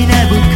never